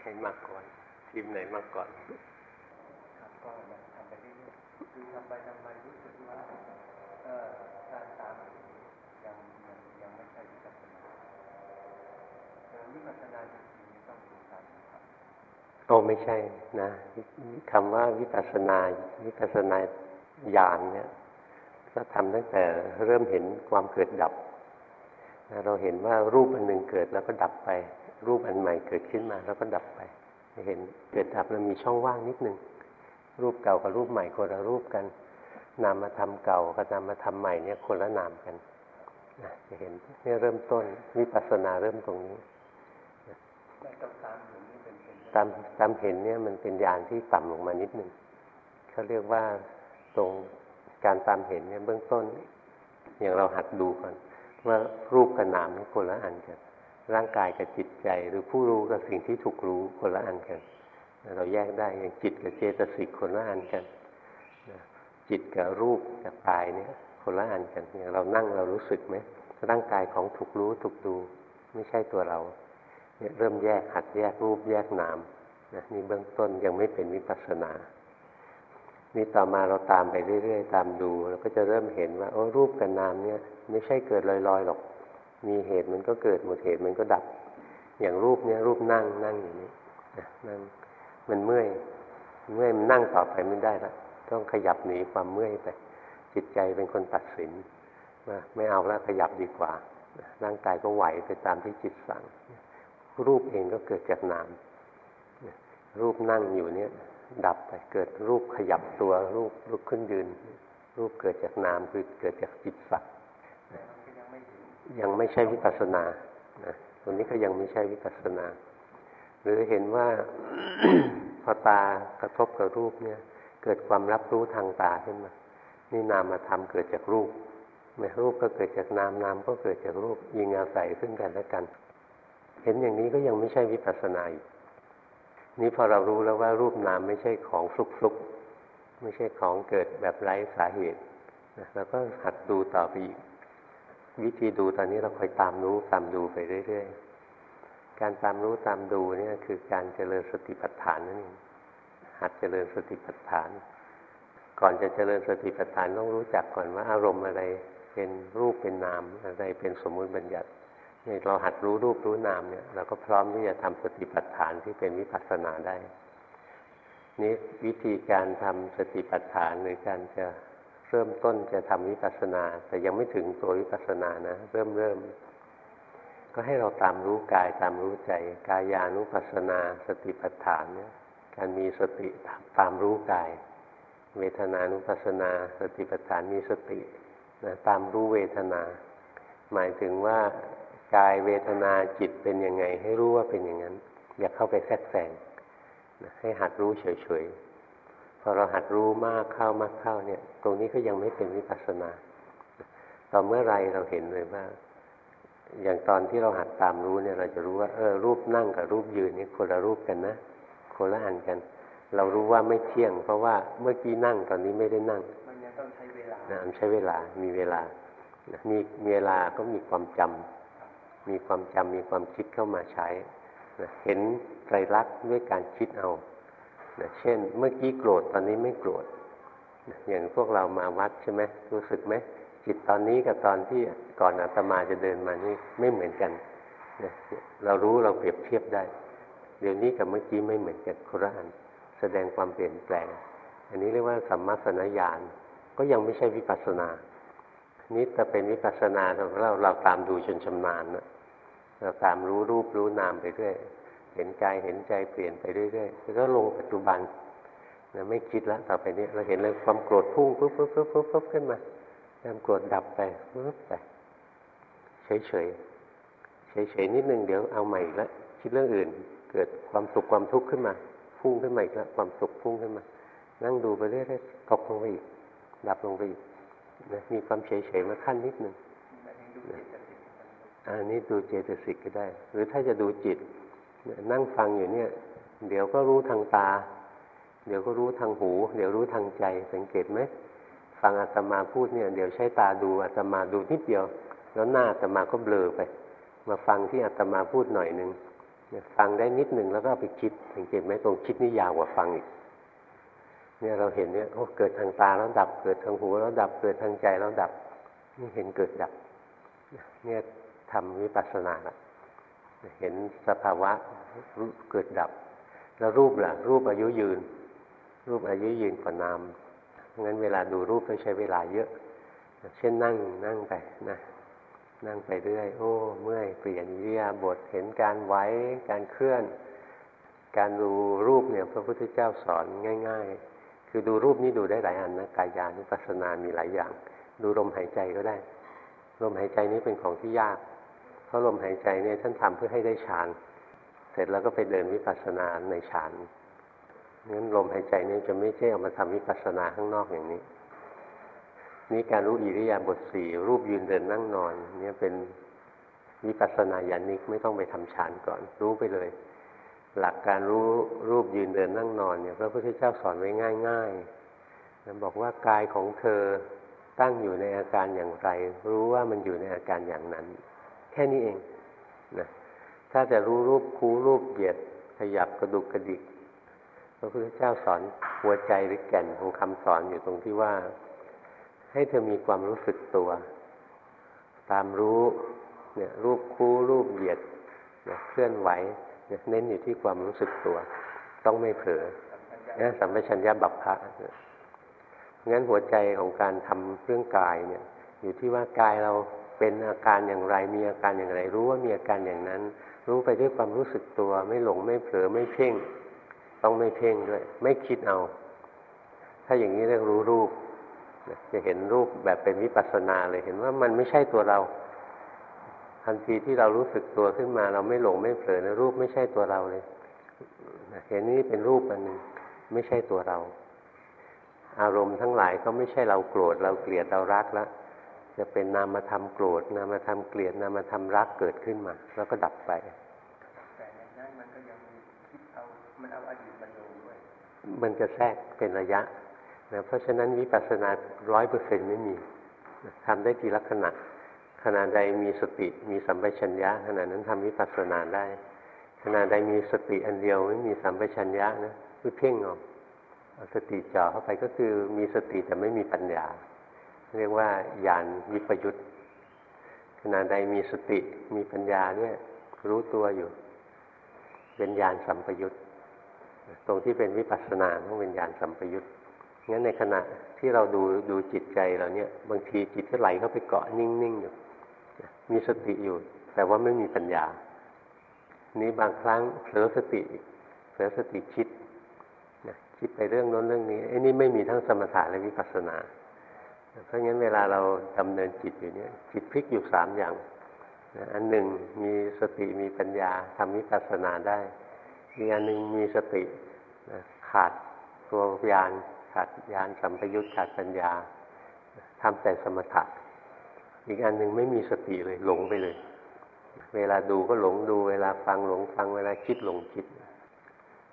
ใครมากก่อนทีมไหนมากก่อนครับก็ทำไปเรื่อยๆคือทำไปทำไปรู้สึกว่าเออการตามยังยังยังไม่ใช่วิปัสสนาวิปัสสนาจริงๆต้องดูตามครับโอ้ไม่ใช่นะคำว่าวิปัสสนาวิปัสสนาญาณเนี่ยก็ทำตั้งแต่เริ่มเห็นความเกิดดับ เราเห็นว่ารูปอันหนึ่งเกิดแล้วก็ดับไป รูปอันใหม่เกิดขึ้นมาแล้วก็ดับไปเห็นเกิดดับแล้วมีช่องว่างนิดหนึ่งรูปเก่ากับรูปใหม่คนละรูปกัน นามมาทำเก่ากับนามมาทำใหม่เนี่ยคนละนามกันนะจะเห็นนี่เริ่มต้นวิปัสสนาเริ่มตรงนี้ตามตามเห็นเนี่ยมันเป็นญาณที่ต่ำลงมานิดหนึ่งเขาเรียกว่าตรงการตามเห็นเนี่ยเบื้องต้น อย่างเราหัดดูก่อนว่ารูปกับนามนี่คนละอันกัน ร่างกายกับจิตใจ หรือผู้รู้กับสิ่งที่ถูกรู้คนละอันกัน เราแยกได้อย่างจิตกับเจตสิกคนละอันกันจิตกับรูปกับกายเนี่ยคนละอันกันอย่างเรานั่งเรารู้สึกไหมร่างกายของถูกรู้ถูกดู ไม่ใช่ตัวเราเนี่ยเริ่มแยกหัดแยกรูปแยกนามนะนี่เบื้องต้นยังไม่เป็นวิปัสสนานี่ต่อมาเราตามไปเรื่อยๆ ตามดูเราก็จะเริ่มเห็นว่าโอ้รูปกับนามเนี่ยไม่ใช่เกิดลอยๆหรอก มีเหตุมันก็เกิดหมดเหตุมันก็ดับ อย่างรูปเนี่ยรูปนั่งนั่งอย่างนี้นั่งมันเมื่อยเมื่อยมันนั่งต่อไปไม่ได้ละต้องขยับหนีความเมื่อยไปจิตใจเป็นคนตัดสินว่าไม่เอาแล้วขยับดีกว่าร่างกายก็ไหวไปตามที่จิตสั่ง รูปเองก็เกิดจากนามรูปนั่งอยู่เนี่ย ดับไปเกิดรูปขยับตัว รูปลุกขึ้นยืน รูปเกิดจากนามคือเกิดจากจิตสัก ยังไม่ใช่วิปัสนานะตรงนี้ก็ยังไม่ใช่วิปัสนา หรือเห็นว่าพอตากระทบกับรูปเนี่ย เกิดความรับรู้ทางตาขึ้นมานี่นามมาทำเกิดจากรูปไม่รูปก็เกิดจากนามนามก็เกิดจากรูปยิงอาศัยซึ่งกันและกัน เห็นอย่างนี้ก็ยังไม่ใช่วิปัสนาอีกนี้พอเรารู้แล้วว่ารูปนามไม่ใช่ของฟลุกฟลุกไม่ใช่ของเกิดแบบไร้สาเหตุเราก็หัดดูต่อไปอีก วิธีดูตอนนี้เราคอยตามรู้ตามดูไปเรื่อยๆ การตามรู้ตามดูเนี่ยคือการเจริญสติปัฏฐานนั่นเองหัดเจริญสติปัฏฐาน ก่อนจะเจริญสติปัฏฐานต้องรู้จักก่อนว่าอารมณ์อะไรเป็นรูปเป็นนามอะไรเป็นสมมุติบัญญัตินี่เราหัดรู้รูปรู้นามเนี่ยเราก็พร้อมที่จะทำสติปัฏฐานที่เป็นวิปัสสนาได้นี่วิธีการทำสติปัฏฐานหรือการจะ เริ่มต้นจะทำวิปัสสนา แต่ยังไม่ถึงตัววิปัสสนานะ เริ่มเริ่มก็ให้เราตามรู้กายตามรู้ใจกายานุปัสสนา สติปัฏฐานเนี่ยการมีสติตามรู้กาย เวทนานุปัสสนา สติปัฏฐานมีสตินะตามรู้เวทนา หมายถึงว่ากายเวทนาจิตเป็นยังไง ให้รู้ว่าเป็นอย่างนั้น อย่าเข้าไปแทรกแซงให้หัดรู้เฉยๆ พอเราหัดรู้มากเข้ามากเข้าเนี่ย ตรงนี้ก็ยังไม่เป็นวิปัสสนาต่อเมื่อไรเราเห็นเลยว่า อย่างตอนที่เราหัดตามรู้เนี่ย เราจะรู้ว่า เออ รูปนั่งกับรูปยืนนี่คนละรูปกันนะคนละอันกัน เรารู้ว่าไม่เที่ยง เพราะว่าเมื่อกี้นั่งตอนนี้ไม่ได้นั่ง มันยังต้องใช้เวลามันใช้เวลา มีเวลา มีเวลาก็มีความจำมีความจำมีความคิดเข้ามาใช้นะเห็นไตรลักษณ์ด้วยการคิดเอา นะเช่น เมื่อกี้โกรธตอนนี้ไม่โกรธอย่างพวกเรามาวัดใช่ไหมรู้สึกไหมจิตตอนนี้กับตอนที่ก่อนอาตมาจะเดินมานี่ไม่เหมือนกันนะเรารู้เราเปรียบเทียบได้ เดี๋ยวนี้กับเมื่อกี้ไม่เหมือนกันครันแสดงความเปลี่ยนแปลง อันนี้เรียกว่าสัมมาสนญาณก็ยังไม่ใช่วิปัสสนา นี่จะเป็นวิปัสสนาเราเราตามดูจนชำนาญนะเราตามรู้รูปรู้นามไปเรื่อย เห็นกายเห็นใจเปลี่ยนไปเรื่อยๆแล้วก็ลงปัจจุบันนะไม่คิดแล้วต่อไปนี้เราเห็นเลยความโกรธพุ่งปุ๊บปุ๊บปุ๊บปุ๊บปุ๊บขึ้นมาความโกรธดับไปปุ๊บไปเฉยเฉยเฉยเฉยนิดนึงเดี๋ยวเอาใหม่ล้วคิดเรื่องอื่น เกิดความสุขความทุกข์ขึ้นมาพุ่งขึ้นมาอีกแล้วความสุขพุ่งขึ้นมา นั่งดูไปเรื่อยๆตกลงไปอีก ดับลงไปอีกนะมีความเฉยๆมาขั้นนิดหนึ่งอันนี้ดูเจตสิกก็ได้ หรือถ้าจะดูจิต นั่งฟังอยู่เนี่ย เดี๋ยวก็รู้ทางตา เดี๋ยวก็รู้ทางหู เดี๋ยวรู้ทางใจ สังเกตไหมฟังอาตมาพูดเนี่ย เดี๋ยวใช้ตาดูอาตมาดูนิดเดียว แล้วหน้าอาตมาก็เบลอไป มาฟังที่อาตมาพูดหน่อยหนึ่งฟังได้นิดหนึ่งแล้วก็ไปคิด สังเกตไหมตรงคิดนี่ยาวกว่าฟังอีกเนี่ยเราเห็นเนี่ยโอ้เกิดทางตาแล้วดับ เกิดทางหูแล้วดับเกิดทางใจแล้วดับนี่เห็นเกิดดับ เนี่ยทำวิปัสสนาละ เห็นสภาวะเกิดดับ แล้วรูปล่ะ รูปอายุยืน รูปอายุยืนกว่านามงั้นเวลาดูรูปต้องใช้เวลาเยอะ เช่นนั่งนั่งไปนะนั่งไปเรื่อย โอ้ เมื่อยเปลี่ยนอิริยาบถเห็นการไหวการเคลื่อน การดูรูปเนี่ยพระพุทธเจ้าสอนง่าย ๆ คือดูรูปนี่ดูได้หลายอันนะกายานุปัสสนามีหลายอย่าง ดูลมหายใจก็ได้ลมหายใจนี้เป็นของที่ยาก เพราะลมหายใจเนี่ยท่านทำเพื่อให้ได้ฌาน เสร็จแล้วก็ไปเดินวิปัสสนาในฌานงั้นลมหายใจนี้จะไม่ใช่เอามาทำวิปัสสนาข้างนอกอย่างนี้ นี่การรู้อิริยาบถสี่รูปยืนเดินนั่งนอน เนี่ยเป็นวิปัสสนาญาณิกไม่ต้องไปทำฌานก่อน รู้ไปเลย หลักการรู้รูปยืนเดินนั่งนอนเนี่ยพระพุทธเจ้าสอนไว้ง่ายๆบอกว่ากายของเธอตั้งอยู่ในอาการอย่างไร รู้ว่ามันอยู่ในอาการอย่างนั้น แค่นี้เองนะถ้าจะรู้รูปคูรูปเหยียดขยับกระดุกกระดิกพระพุทธเจ้าสอนหัวใจหรือแก่นของคำสอนอยู่ตรงที่ว่า ให้เธอมีความรู้สึกตัว ตามรู้เนี่ยรูปคู่รูปเหยียดเนี่ยเคลื่อนไหวเนี่ยเน้นอยู่ที่ความรู้สึกตัว ต้องไม่เผลอเนี่ยสัมปชัญญะบัพพะงั้นหัวใจของการทำเรื่องกายเนี่ย อยู่ที่ว่ากายเรา เป็นอาการอย่างไร มีอาการอย่างไร รู้ว่ามีอาการอย่างนั้น รู้ไปด้วยความรู้สึกตัว ไม่หลงไม่เผลอไม่เพ่ง ต้องไม่เพ่งด้วย ไม่คิดเอา ถ้าอย่างนี้เรียกรู้รูปจะเห็นรูปแบบเป็นวิปัสสนาเลยเห็นว่ามันไม่ใช่ตัวเรา ทันทีที่เรารู้สึกตัวขึ้นมา เราไม่หลงไม่เผลอในรูปไม่ใช่ตัวเราเลยเห็นนี้เป็นรูปอันหนึ่งไม่ใช่ตัวเรา อารมณ์ทั้งหลายก็ไม่ใช่เราโกรธเราเกลียดเรารักแล้ว จะเป็นนามธรรมโกรธ นามธรรมเกลียด นามธรรมรักเกิดขึ้นมา แล้วก็ดับไป แต่ในนั้นมันก็ยังมีคิดเอามันเอาอดีตมาดูด้วย มันจะแทรกเป็นระยะนะเพราะฉะนั้นวิปัสสนาร้อยเปอร์เซ็นไม่มีทำได้ทีละขณะขณะใดมีสติมีสัมปชัญญะขณะนั้นทำวิปัสสนาได้ ขณะใดมีสติอันเดียวไม่มีสัมปชัญญะนะคือเพ่งออกสติจ่อเข้าไปก็คือมีสติแต่ไม่มีปัญญา เรียกว่าญาณวิปยุตขณะใดมีสติมีปัญญาเนี่ยรู้ตัวอยู่ เป็นญาณสัมปยุตตรงที่เป็นวิปัสสนาต้องเป็นญาณสัมปยุตงั้นในขณะที่เราดูดูจิตใจเราเนี่ย บางทีจิตก็ไหลเข้าไปเกาะนิ่งๆอยู่มีสติอยู่ แต่ว่าไม่มีปัญญา นี้บางครั้งเผลอสติเผลอสติคิดคิดไปเรื่องโน้นเรื่องนี้ไอ้นี่ไม่มีทั้งสมถะและวิปัสสนา เพราะงั้นเวลาเราดำเนินจิตอยู่เนี่ยจิตพลิกอยู่สามอย่างอันหนึ่งมีสติมีปัญญาทำวิปัสสนาได้ อีกอันหนึ่งมีสติขาดตัวญาณขาดญาณสัมปยุตขาดปัญญาทำแต่สมถะอีกอันหนึ่งไม่มีสติเลยหลงไปเลย เวลาดูก็หลงดู เวลาฟังหลงฟังเวลาคิดหลงคิด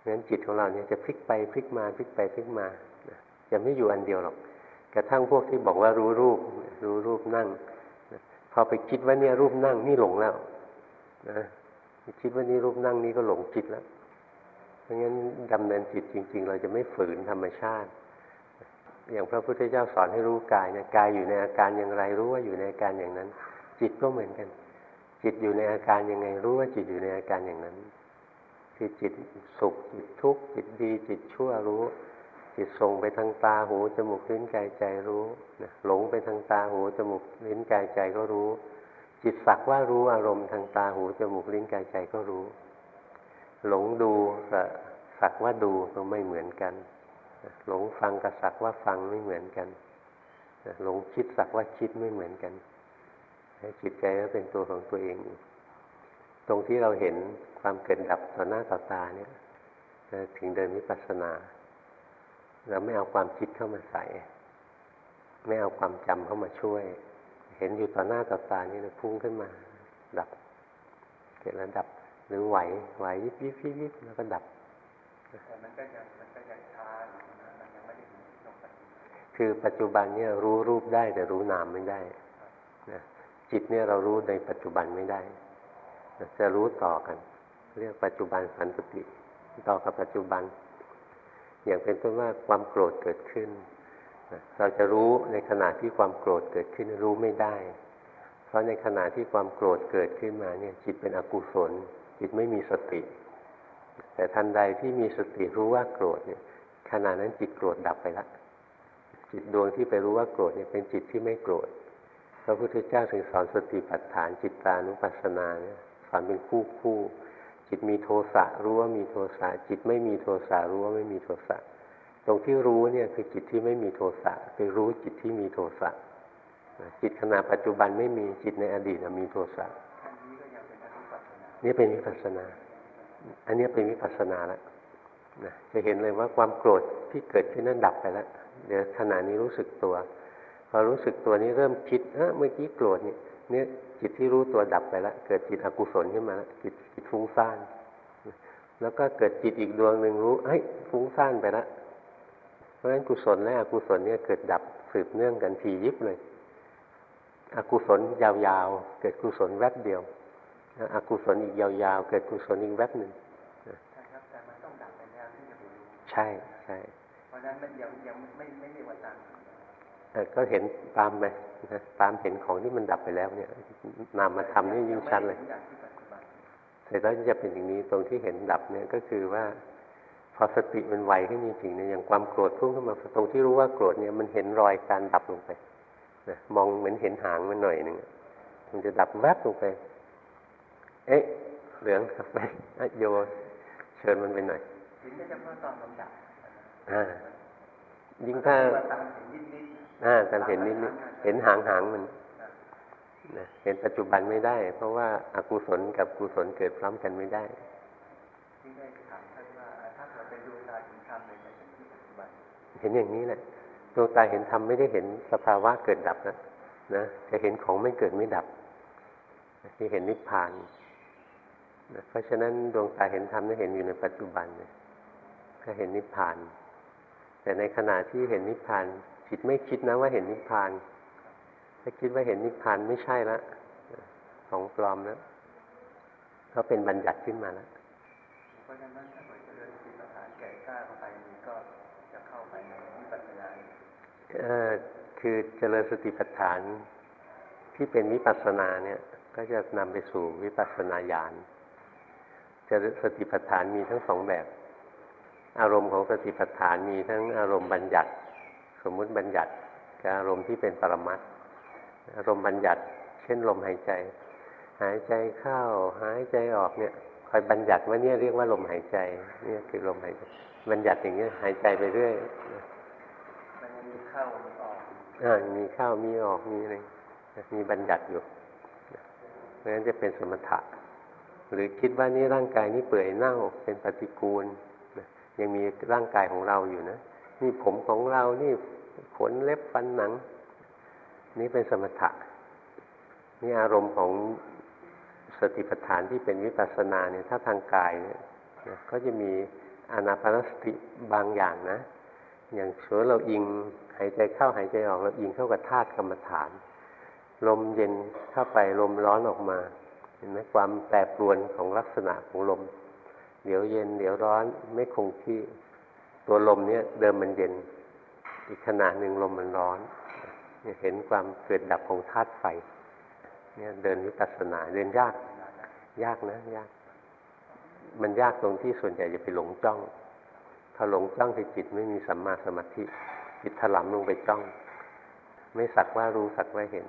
งั้นจิตของเราเนี่ยจะพลิกไปพลิกมาพลิกไปพลิกมาจะไม่อยู่อันเดียวหรอก กระทั่งพวกที่บอกว่ารู้รูป รู้รูปนั่งพอไปคิดว่าเนี่ยรูปนั่งนี่หลงแล้วนะคิดว่านี่รูปนั่งนี่ก็หลงจิตแล้วเพราะงั้นดำเนินจิตจริง ๆ เราจะไม่ฝืนธรรมชาติ อย่างพระพุทธเจ้าสอนให้รู้กายเนี่ยกายอยู่ในอาการอย่างไรรู้ว่าอยู่ในอาการอย่างนั้น จิตก็เหมือนกัน จิตอยู่ในอาการยังไงรู้ว่าจิตอยู่ในอาการอย่างนั้น คือจิตสุขจิตทุกข์จิตดีจิตชั่วรู้ จิตส่งไปทางตาหูจมูกลิ้นกายใจรู้นะหลงไปทางตาหูจมูกลิ้นกายใจก็รู้ จิตสักว่ารู้อารมณ์ทางตาหูจมูกลิ้นกายใจก็รู้ หลงดูกับสักว่าดูก็ไม่เหมือนกัน หลงฟังกับสักว่าฟังไม่เหมือนกันหลงคิดสักว่าคิดไม่เหมือนกันจิตใจก็เป็นตัวของตัวเอง ตรงที่เราเห็นความเกิดดับต่อหน้าต่อตาเนี่ยถึงเดินวิปัสสนา เราไม่เอาความคิดเข้ามาใส่ไม่เอาความจำเข้ามาช่วย เห็นอยู่ต่อหน้าต่อตานี่เลยพุ่งขึ้นมา ดับเกิดแล้วดับ หรือไหวไหวยิบยิบยิบยิบแล้วก็ดับมันก็ยังมันก็ยังช้ามันยังไม่ได้คือปัจจุบันเนี่ยรู้รูปได้แต่รู้นามไม่ได้นะจิตเนี่ยเรารู้ในปัจจุบันไม่ได้ จะรู้ต่อกัน เรียกปัจจุบันสันติต่อกับปัจจุบัน อย่างเป็นต้นว่าความโกรธเกิดขึ้น เราจะรู้ในขณะที่ความโกรธเกิดขึ้นรู้ไม่ได้ เพราะในขณะที่ความโกรธเกิดขึ้นมาเนี่ยจิตเป็นอกุศล จิตไม่มีสติ แต่ทันใดที่มีสติรู้ว่าโกรธเนี่ยขณะนั้นจิตโกรธดับไปแล้วจิตดวงที่ไปรู้ว่าโกรธเนี่ยเป็นจิตที่ไม่โกรธพระพุทธเจ้าถึงสอนสติปัฏฐานจิตตานุปัสสนาเนี่ยสอนเป็นคู่คู่ จิตมีโทสะรู้ว่ามีโทสะจิตไม่มีโทสะรู้ว่าไม่มีโทสะตรงที่รู้เนี่ยคือจิตที่ไม่มีโทสะไปรู้จิตที่มีโทสะจิตขณะปัจจุบันไม่มีจิตในอดีตมีโทสะนี่เป็นวิปัสนา อันนี้เป็นวิปัสนาแล้วนะจะเห็นเลยว่าความโกรธที่เกิดขึ้นนั้นดับไปแล้วเดี๋ยวขณะนี้รู้สึกตัว พอรู้สึกตัวนี้เริ่มคิดเออเมื่อกี้โกรธนี่เนี่ยจิตที่รู้ตัวดับไปแล้วเกิดจิตอกุศลขึ้นมาแล้วจิต ฟุ้งซ่าน แล้วก็เกิดจิตอีกดวงหนึ่งรู้เฮ้ยฟุ้งซ่านไปแล้วเพราะฉะนั้นกุศลและอกุศลเนี่ยเกิดดับสืบเนื่องกันทียิบเลย อกุศลยาวๆ เกิดกุศลแวบเดียวอกุศลอีกยาวๆ เกิดกุศลอีกแวบหนึ่งใช่ใช่เพราะนั้นมันยังยังไม่ไม่เรียกว่าตามก็เห็นตามไปนะตามเห็นของที่มันดับไปแล้วเนี่ยนามมาทำนี่ยิ่งชัดเลย แต่แล้วจะเป็นอย่างนี้ตรงที่เห็นดับเนี่ยก็คือว่า พอสติมันไวขึ้นจริงๆเนี่ยอย่างความโกรธพุ่งขึ้นมาตรงที่รู้ว่าโกรธเนี่ยมันเห็นรอยการดับลงไปนะมองเหมือนเห็นหางมันหน่อยหนึ่งมันจะดับแวบลงไป เอ๊ะเหลืองกลับไปโยเชิญมันไปหน่อยเห็นเฉพาะตอนลำดับอ่ายิ่งถ้าอ่าการเห็นนิดนิดเห็นหางหางมัน นะเห็นปัจจุบันไม่ได้ เพราะว่าอากุศลกับกุศลเกิดพร้อมกันไม่ได้เห็นอย่างนี้แหละดวงตาเห็นธรรมไม่ได้เห็นสภาวะเกิดดับนะนะจะเห็นของไม่เกิดไม่ดับที่เห็นนิพพานนะเพราะฉะนั้นดวงตาเห็นธรรมนี่เห็นอยู่ในปัจจุบันเนี่ยก็เห็นนิพพาน แต่ในขณะที่เห็นนิพพานจิตไม่คิดนะว่าเห็นนิพพาน ถ้าคิดว่าเห็นนิพพานไม่ใช่ละของปลอมแล้วก็เป็นบัญญัติขึ้นมาแล้วเพราะฉะนั้นถ้าเกิดเจริญสติปัฏฐานแก่กล้าเข้าไปนี่ก็จะเข้าไปในวิปัสสนาเออคือเจริญสติปัฏฐานที่เป็นวิปัสสนาเนี่ย ก็จะนำไปสู่วิปัสสนาญาณจะสติปัฏฐานมีทั้งสองแบบ อารมณ์ของสติปัฏฐานมีทั้งอารมณ์บัญญัติ สมมุติบัญญัติกับอารมณ์ที่เป็นปรมัต อารมณ์บัญญัติ เช่นลมหายใจ หายใจเข้าหายใจออกเนี่ยคอยบัญญัติว่าเนี่ยเรียกว่าลมหายใจเนี่ยคือลมหายใจบัญญัติอย่างเงี้ยหายใจไปเรื่อยมันมีเข้ามีออกอ่ามีเข้ามีออกมีอะไรมีบัญญัติอยู่เพราะฉะนั้นจะเป็นสมถะ หรือคิดว่านี่ร่างกายนี้เปื่อยเน่าเป็นปฏิกูลยังมีร่างกายของเราอยู่นะ นี่ผมของเรานี่ขนเล็บฟันหนัง นี่เป็นสมถะนี่อารมณ์ของสติปัฏฐานที่เป็นวิปัสสนาเนี่ยถ้าทางกายเนี่ยก็จะมีอนาปานสติบางอย่างนะ อย่างเชื้อเราอิงหายใจเข้าหายใจออกเราอิงเข้ากับธาตุกรรมฐาน ลมเย็นเข้าไปลมร้อนออกมา เห็นไหมความแปรปรวนของลักษณะของลม เดี๋ยวเย็น เดี๋ยวร้อนไม่คงที่ตัวลมเนี่ยเดิมมันเย็น อีกขณะหนึ่งลมมันร้อน เห็นความเกิดดับของธาตุไฟ เนี่ยเดินวิปัสสนาเดินยาก ยากนะยาก มันยากตรงที่ส่วนใหญ่จะไปหลงจ้อง ถ้าหลงจ้องคือจิตไม่มีสัมมาสมาธิ จิตถลำลงไปจ้อง ไม่สักว่ารู้สักว่าเห็น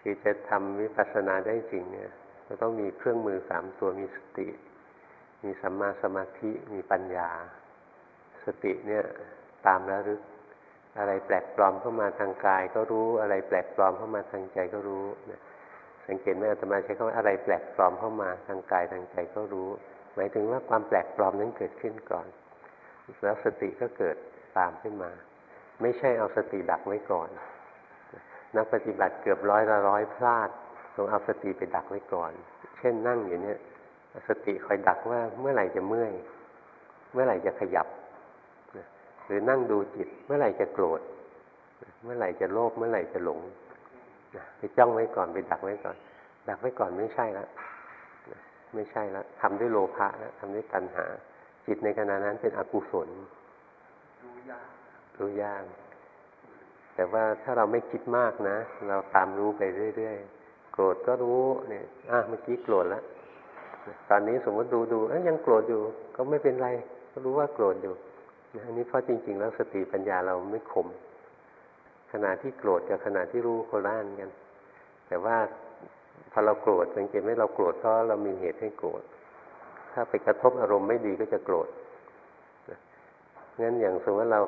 คือจะทำวิปัสสนาได้จริงเนี่ยเราต้องมีเครื่องมือสามตัวมีสติ มีสัมมาสมาธิมีปัญญา สติเนี่ยตามระลึก อะไรแปลกปลอมเข้ามาทางกายก็รู้อะไรแปลกปลอมเข้ามาทางใจก็รู้นะสังเกตไหมอาตมาใช้คำว่าอะไรแปลกปลอมเข้ามาทางกายทางใจก็รู้ หมายถึงว่าความแปลกปลอมนั้นเกิดขึ้นก่อน แล้วสติก็เกิดตามขึ้นมา ไม่ใช่เอาสติดักไว้ก่อน นักปฏิบัติเกือบร้อยละร้อยพลาดต้องเอาสติไปดักไว้ก่อน เช่นนั่งอยู่เนี่ยสติคอยดักว่าเมื่อไหร่จะเมื่อย เมื่อไหร่จะขยับ หรือนั่งดูจิตเมื่อไหร่จะโกรธ เมื่อไหร่จะโลภเมื่อไหร่จะหลงไปจ้องไว้ก่อนไปดักไว้ก่อน ดักไว้ก่อนไม่ใช่แล้วไม่ใช่แล้วทำด้วยโลภะแล้วทำด้วยตัณหา จิตในขณะนั้นเป็นอกุศลรู้ยากรู้ยากแต่ว่าถ้าเราไม่คิดมากนะ เราตามรู้ไปเรื่อยๆโกรธก็รู้เนี่ยอะเมื่อกี้โกรธแล้วตอนนี้สมมติดูดูยยังโกรธอยู่ ก็ไม่เป็นไร ก็รู้ว่าโกรธอยู่ อันนี้เพราะจริง ๆ แล้วสติปัญญาเราไม่คม ขณะที่โกรธกับขณะที่รู้โคล่านกัน แต่ว่าพอเราโกรธสังเกตไหมเราโกรธเพราะเรามีเหตุให้โกรธ ถ้าไปกระทบอารมณ์ไม่ดีก็จะโกรธงั้นอย่างสมมติว่าเรา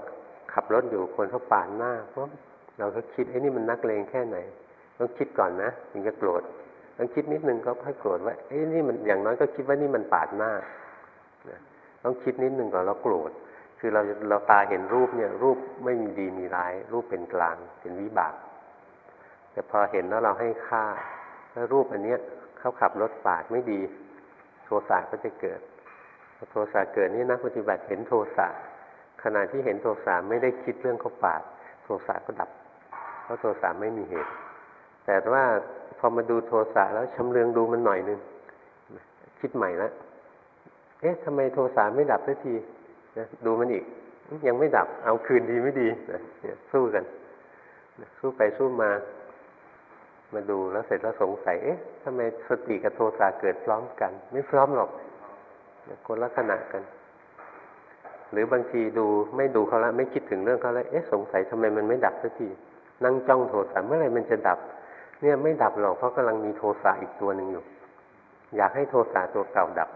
ขับรถอยู่คนเขาปาดหน้าเพราะเราก็คิดไอ้นี่มันนักเลงแค่ไหน ต้องคิดก่อนนะถึงจะโกรธต้องคิดนิดนึงก็ค่อยโกรธว่าไอ้นี่มันอย่างน้อยก็คิดว่านี่มันปาดหน้าต้องคิดนิดนึงก่อนแล้วโกรธ คือเราเราตาเห็นรูปเนี่ย รูปไม่มีดีมีร้าย รูปเป็นกลางเป็นวิบาก แต่พอเห็นแล้วเราให้ค่าแล้วรูปอันเนี้ยเขาขับรถปาดไม่ดี โทสะก็จะเกิดพอโทสะเกิดนี่นักปฏิบัติเห็นโทสะขณะที่เห็นโทสะไม่ได้คิดเรื่องเขาปาด โทสะก็ดับ เพราะโทสะไม่มีเหตุ แต่ว่าพอมาดูโทสะแล้วชำเลืองดูมันหน่อยนึงคิดใหม่ล้วเอ๊ะทำไมโทสะไม่ดับสักที นะดูมันอีก ยังไม่ดับ เอาคืนดีไม่ดีนะสู้กันสู้ไปสู้มา มาดูแล้วเสร็จแล้วสงสัย เอ๊ะทำไมสติกับโทสะเกิดพร้อมกัน ไม่พร้อมหรอกคนละขณะกัน หรือบางทีดูไม่ดูเขาแล้วไม่คิดถึงเรื่องเขาแล้วเอ๊ะสงสัยทำไมมันไม่ดับสักทีนั่งจ้องโทสะเมื่อไหร่มันจะดับ เนี่ยไม่ดับหรอกเพราะกำลังมีโทสะอีกตัวหนึ่งอยู่ อยากให้โทสะตัวเก่าดับ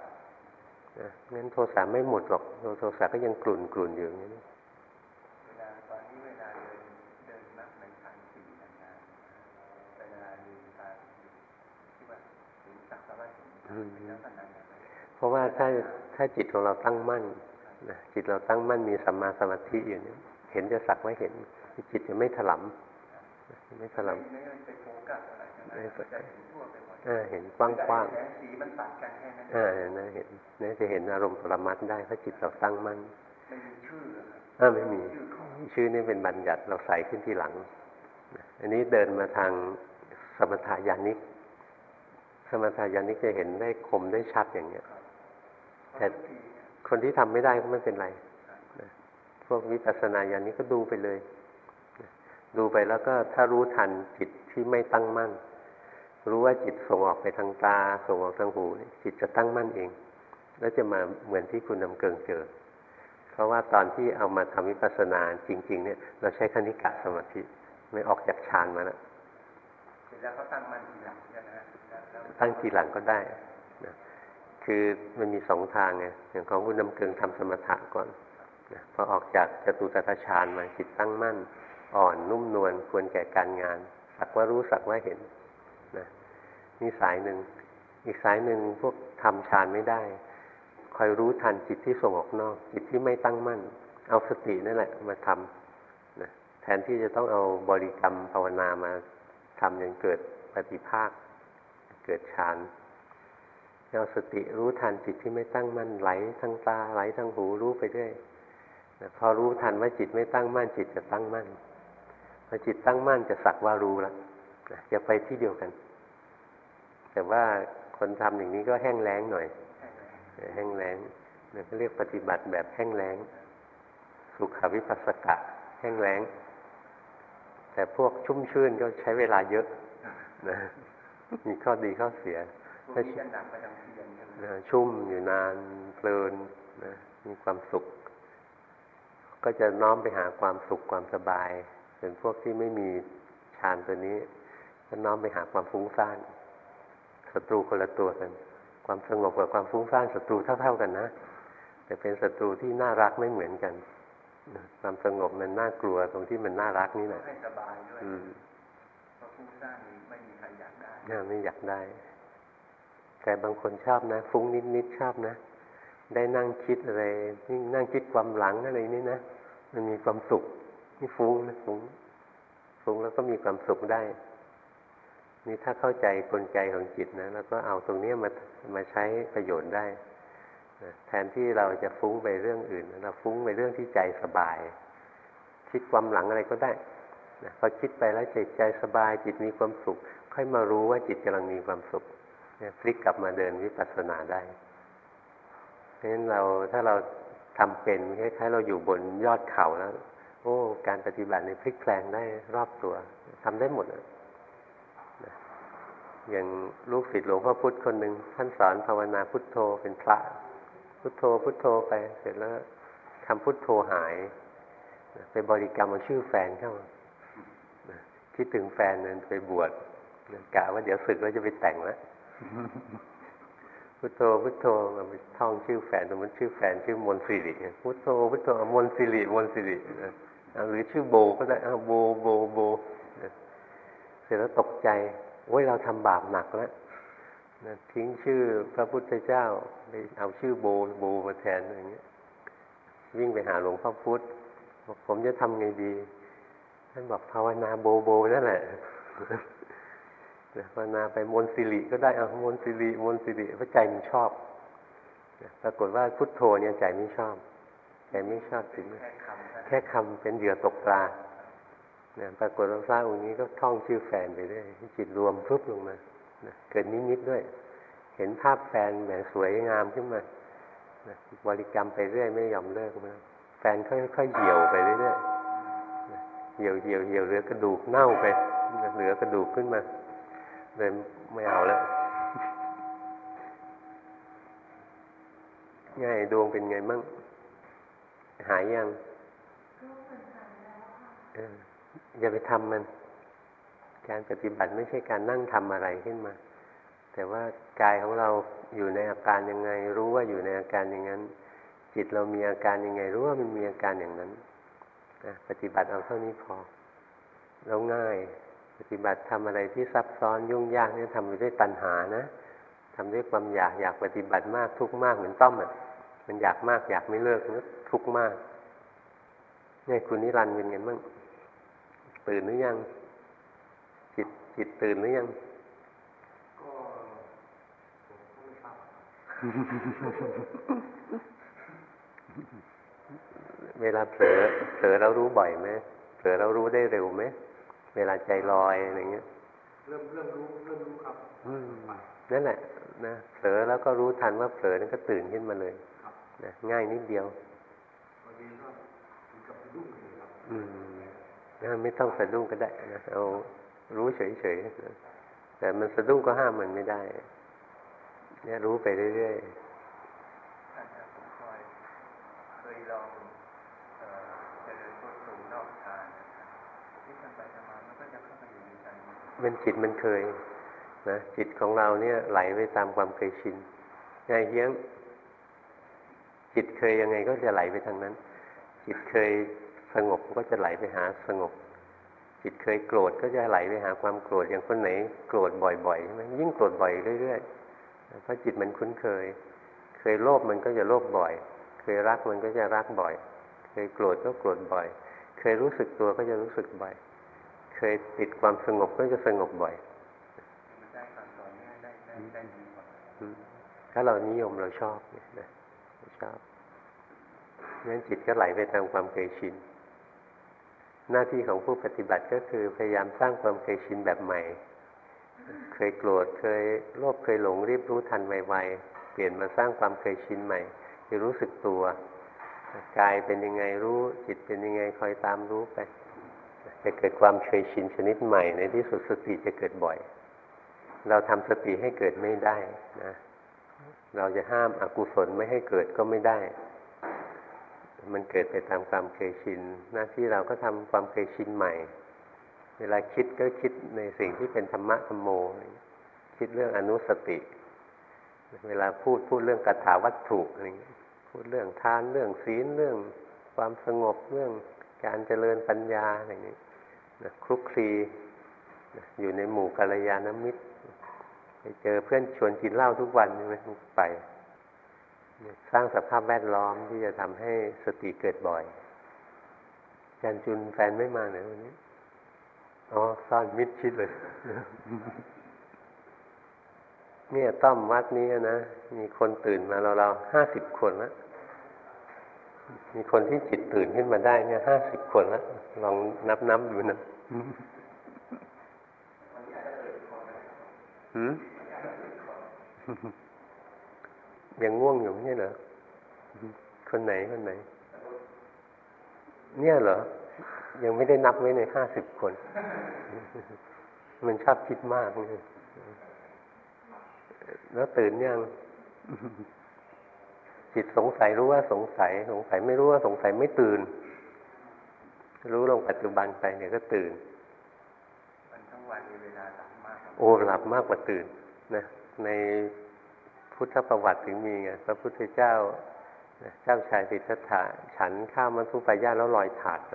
นะงั้นโทสะไม่หมดหรอกโทสะก็ยังกลุ่นกลุ่นอยู่อย่างนี้เวลาตอนนี้เวลาเดินเดินนักในทางสี่นานๆเวลาดูทางที่ว่าถึงสักว่าถึงเป็นลักษณะอย่างไรเพราะว่าถ้าถ้าจิตของเราตั้งมั่นนะจิตเราตั้งมั่นมีสัมมาสมาธิอยู่เนี่ยเห็นจะสักว่าเห็น จิตจะไม่ถลำไม่ถลำไม่ได้ไปโฟกัสอะไรทั้งนั้นจะเห็นทั่วไปหมดอ่าเห็นกว้างแสงสีมันตัดกันแค่นั้นๆอ่านะเห็นนะจะเห็นอารมณ์ปรมัตถ์ได้เพราะจิตเราตั้งมั่นไม่มีชื่ออะครับอ่าไม่มีชื่อของชื่อนี่เป็นบัญญัติเราใส่ขึ้นที่หลัง อันนี้เดินมาทางสมถายานิก สมถายานิกจะเห็นได้คมได้ชัดอย่างเงี้ย แต่คนที่ทำไม่ได้ก็ไม่เป็นไรนะพวกวิปัสสนาญาณนี้ก็ดูไปเลยนะดูไปแล้วก็ถ้ารู้ทันจิตที่ไม่ตั้งมั่น รู้ว่าจิตส่งออกไปทางตา ส่งออกทางหู จิตจะตั้งมั่นเอง แล้วจะมาเหมือนที่คุณนำเกิงเจอ เพราะว่าตอนที่เอามาทำวิปัสสนาจริง ๆ เนี่ย เราใช้คณิกะสมาธิไม่ออกจากฌานมาแล้วเสร็จแล้วเขาตั้งมันทีหลังใช่ไหมฮะแล้วแล้วตั้งทีหลังก็ได้นะคือมันมีสองทางไงอย่างของคุณนำเกิงทำสมถะก่อนนะพอออกจากจตุตถฌานมาจิตตั้งมั่น อ่อนนุ่มนวลควรแก่การงาน สักว่ารู้สักว่าเห็น นะนี่สายหนึ่ง อีกสายหนึ่งพวกทำฌานไม่ได้ คอยรู้ทันจิตที่ส่งออกนอก จิตที่ไม่ตั้งมั่น เอาสตินั่นแหละมาทำนะแทนที่จะต้องเอาบริกรรมภาวนามาทำจนเกิดปฏิภาค เกิดฌานเอาสติรู้ทันจิตที่ไม่ตั้งมั่นไหลทางตาไหลทางหูรู้ไปเรื่อยนะพอรู้ทันว่าจิตไม่ตั้งมั่นจิตจะตั้งมั่นพอจิตตั้งมั่นจะสักว่ารู้และนะ จะไปที่เดียวกัน แต่ว่าคนทำอย่างนี้ก็แห้งแล้งหน่อย แห้งแล้งเนี่ยเขาเรียกปฏิบัติแบบแห้งแล้ง สุขวิปัสสกะ แห้งแล้ง แต่พวกชุ่มชื่นก็ใช้เวลาเยอะนะมีข้อดีข้อเสียพวกนี้จะหนักไปทางเทียนใช่ไหมนะชุ่มอยู่นานเพลินนะมีความสุข ก็จะน้อมไปหาความสุขความสบายเป็นพวกที่ไม่มีฌานตัวนี้ ก็น้อมไปหาความฟุ้งซ่านศัตรูคนละตัวกัน ความสงบกับความฟุ้งซ่านศัตรูเท่า ๆกันนะแต่เป็นศัตรูที่น่ารักไม่เหมือนกันนะความสงบมันน่ากลัวตรงที่มันน่ารักนี่แหละให้สบายด้วยอืมเพราะฟุ้งซ่านนี่ไม่มีใครอยากได้น่าไม่อยากได้ แต่บางคนชอบนะ ฟุ้งนิดๆชอบนะได้นั่งคิดอะไรนี่นั่งคิดความหลังอะไรนี่นะมันมีความสุขนี่ฟุ้งนะฟุ้งฟุ้งแล้วก็มีความสุขได้ นี่ถ้าเข้าใจกลไกของจิตนะแล้วก็เอาตรงนี้มามาใช้ประโยชน์ได้นะแทนที่เราจะฟุ้งไปเรื่องอื่น เราฟุ้งไปเรื่องที่ใจสบาย คิดความหลังอะไรก็ได้นะพอคิดไปแล้วจิตใจสบาย จิตมีความสุข ค่อยมารู้ว่าจิตกำลังมีความสุขเนี่ยพลิกกลับมาเดินวิปัสสนาได้เพราะฉะนั้นเราถ้าเราทำเป็นคล้ายๆเราอยู่บนยอดเขาแล้ว โอ้ การปฏิบัติในพลิกแปลงได้รอบตัวทำได้หมดนะ อย่างลูกศิษย์หลวงพ่อพุธคนหนึ่งท่านสอนภาวนาพุทโธเป็นพระ พุทโธพุทโธไป เสร็จแล้วทำพุทโธหาย ไปบริกรรมเอาชื่อแฟนเข้าคิดถึงแฟนนั้นไปบวชกะว่าเดี๋ยวศึกแล้วจะไปแต่งแล้วพุทโธพุทโธมันไปท่องชื่อแฟนสมมติชื่อแฟนชื่อมนสิริพุทโธพุทโธมนสิริมนสิริหรือชื่อโบก็ได้โบโบโบ เสร็จแล้วตกใจ โอ้ยเราทำบาปหนักแล้วทิ้งชื่อพระพุทธเจ้าไปเอาชื่อโบโบมาแทนอย่างเงี้ย วิ่งไปหาหลวงพ่อพุธบอกผมจะทำไงดีท่านบอกภาวนาโบโบนั่นแหละภาวนาไปมนสิริก็ได้เอามนสิริมนสิริเพราะใจมันชอบปรากฏว่าพุทโธเนี่ยใจไม่ชอบใจไม่ชอบสิแค่คำเป็นเหยื่อตกปลา นี่ยปรากฏว่าพระองค์นี้ก็ท่องชื่อแฟนไปเรื่อยจิตรวมพุบลงมาเกิดนิมิตด้วย เห็นภาพแฟนแหมสวยงามขึ้นมาบริกรรมไปเรื่อยไม่ยอมเลิกมาแฟนค่อยๆเหี่ยวไปเรื่อยๆเหี่ยวเหี่ยวเหี่ยวเหลือกระดูกเน่าไปเหลือกระดูกขึ้นมาเลยไม่เอาแล้วง่ายดวงเป็นไงมั่งหายยังอ อย่าไปทำมัน การปฏิบัติไม่ใช่การนั่งทำอะไรขึ้นมา แต่ว่ากายของเราอยู่ในอาการยังไง รู้ว่าอยู่ในอาการอย่างนั้น จิตเรามีอาการยังไง รู้ว่ามันมีอาการอย่างนั้นนะปฏิบัติเอาเท่านี้พอเราง่าย ปฏิบัติทำอะไรที่ซับซ้อนยุ่งยากนี่ทำไปด้วยตัณหานะทำด้วยความอยากอยากปฏิบัติมากทุกมากเหมือนต้อมอะมันอยากมากอยากไม่เลิกนึกทุกมากเนี่ยคุณนิรันดร์เป็นไงบ้าง ตื่นหรือยัง จิตจิตตื่นหรือยังเวลาเผลอเผลอเรารู้บ่อยไหมเผลอเรารู้ได้เร็วไหมเวลาใจลอยอะไรเงี้ย เริ่มเริ่มรู้เริ่มรู้ครับนั่นแหละนะเผลอแล้วก็รู้ทันว่าเผลอนั้นก็ตื่นขึ้นมาเลยนะง่ายนิดเดียวอืมนะ ไม่ต้องสะดุ้งก็ได้นะเอารู้เฉยๆแต่มันสะดุ้งก็ห้ามมันไม่ได้ เนี่ยรู้ไปเรื่อยๆมันจิตมันเคยนะจิตของเราเนี่ยไหลไปตามความเคยชินไงเฮี้ยงจิตเคยยังไงก็จะไหลไปทางนั้น จิตเคย สงบก็จะไหลไปหาสงบ จิตเคยโกรธก็จะไหลไปหาความโกรธอย่างคนไหนโกรธบ่อยๆใช่ไหมยิ่งโกรธบ่อยเรื่อยๆเพราะจิตมันคุ้นเคย เคยโลภมันก็จะโลภบ่อย เคยรักมันก็จะรักบ่อย เคยโกรธก็โกรธบ่อย เคยรู้สึกตัวก็จะรู้สึกบ่อย เคยติดความสงบก็จะสงบบ่อยถ้าเรานิยมเราชอบนะชอบนั้นจิตก็ไหลไปตามความเคยชิน หน้าที่ของผู้ปฏิบัติก็คือพยายามสร้างความเคยชินแบบใหม่ เคยโกรธเคยโลภเคยหลงรีบรู้ทันไวๆเปลี่ยนมาสร้างความเคยชินใหม่คือรู้สึกตัวกายเป็นยังไงรู้จิตเป็นยังไงคอยตามรู้ไป จะเกิดความเคยชินชนิดใหม่ ในที่สุดสติจะเกิดบ่อย เราทำสติให้เกิดไม่ได้นะเราจะห้ามอกุศลไม่ให้เกิดก็ไม่ได้ มันเกิดไปตามความเคยชิน หน้าที่เราก็ทำความเคยชินใหม่ เวลาคิดก็คิดในสิ่งที่เป็นธรรมะธรรมโม คิดเรื่องอนุสติ เวลาพูดพูดเรื่องกถาวัตถุอะไรพูดเรื่องทานเรื่องศีลเรื่องความสงบเรื่องการเจริญปัญญาอะไรอย่างนี้นะคลุกคลีอยู่ในหมู่กัลยาณมิตรไปเจอเพื่อนชวนกินเหล้าทุกวันใช่ไหมไป สร้างสภาพแวดล้อมที่จะทำให้สติเกิดบ่อยจันจุนแฟนไม่มาเลยวันนี้ อ๋อซ่อนมิดชิดเลย เนี่ยต้อมวัดนี้นะ มีคนตื่นมาเราเราห้าสิบคนแล้วมีคนที่จิตตื่นขึ้นมาได้เนี่ยห้าสิบคนแล้วลองนับนับอยู่นะ ยังง่วงอยู่ไม่ใช่เหรอคนไหนคนไหน เนี่ยเหรอ ยังไม่ได้นับไว้ในห้าสิบคน มันชอบคิดมากเลยแล้วตื่นยังจิตสงสัยรู้ว่าสงสัย สงสัยไม่รู้ว่าสงสัยไม่ตื่น รู้ลงปัจจุบันไปเดี๋ยวก็ตื่นมันทั้งวันมีเวลาหลับมาก โอ้หลับมากกว่าตื่นนะใน พุทธประวัติถึงมีไงพระพุทธเจ้าเจ้าชายสิทธัตถะฉันข้าวมันทุปายาแล้วลอยถาดไป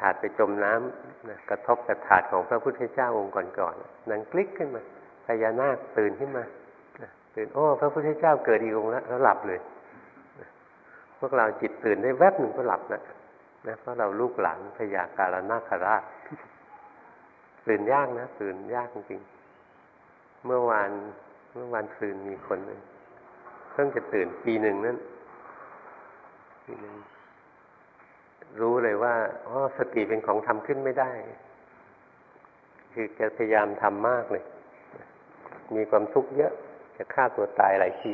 ถาดไปจมน้ำนะกระทบกับถาดของพระพุทธเจ้าองค์ก่อนๆนังกลิกขึ้นมาพญานาคตื่นขึ้นมาตื่นโอ้พระพุทธเจ้าเกิดอีกองค์แล้วแล้วหลับเลยพวกเราจิตตื่นได้แวบหนึ่งก็หลับนะนะเพราะเราลูกหลานพญาการนาคราชตื่นยากนะตื่นยากจริงๆเมื่อวาน เมื่อวานคืนมีคนหนึ่งเพิ่งจะตื่นปีหนึ่งนั้นปีหนึ่งรู้เลยว่าอ๋อสติเป็นของทำขึ้นไม่ได้ คือแกพยายามทำมากเลย มีความทุกข์เยอะ จะฆ่าตัวตายหลายที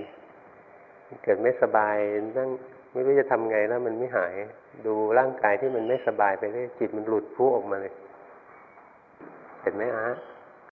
เกิดไม่สบายนั่งไม่รู้จะทำไงแล้วมันไม่หาย ดูร่างกายที่มันไม่สบายไปเรื่อยจิตมันหลุดพุออกมาเลย เห็นไหมอะ